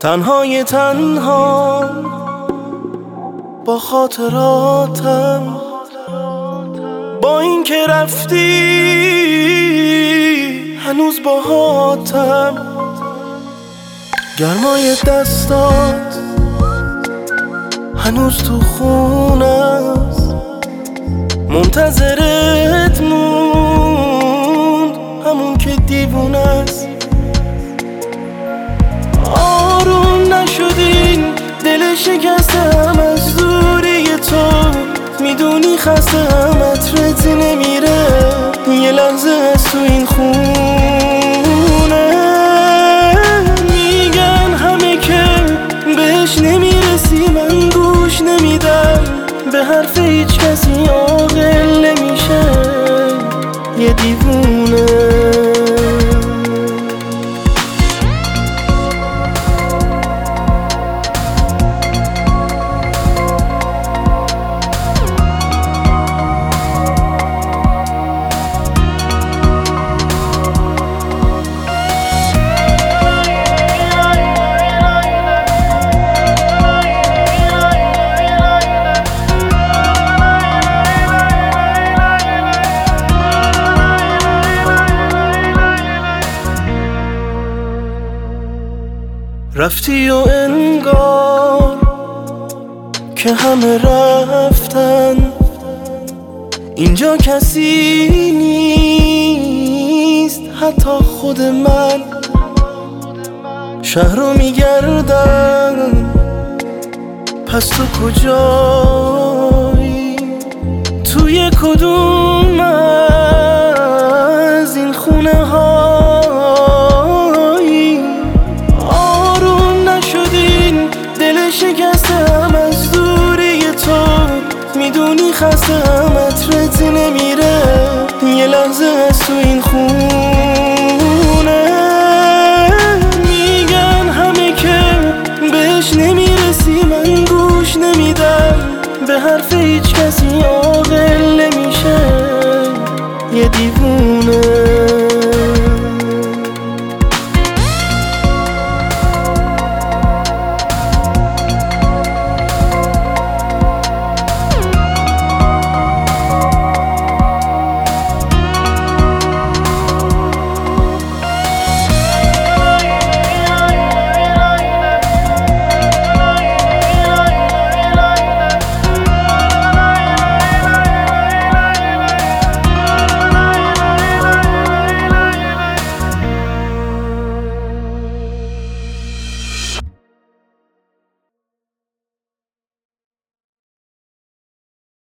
تنهای تنها با خاطراتم. با اینکه رفتی هنوز با هاتم. گرمای دستات هنوز تو خون است منتظرت شکستم از دوری تو. می‌دونی خستم عطرت نمیره. یه لحظه از تو این خونه. میگن همه که بهش نمی‌رسی من گوش نمیدم. به حرف هیچ کسی عاقل نمیشه رفتی و انگار که همه رفتن. اینجا کسی نیست حتی خود من. شهر رو میگردم پس تو کجایی؟ توی کدوم شکستم از دوری تو. می‌دونی خستم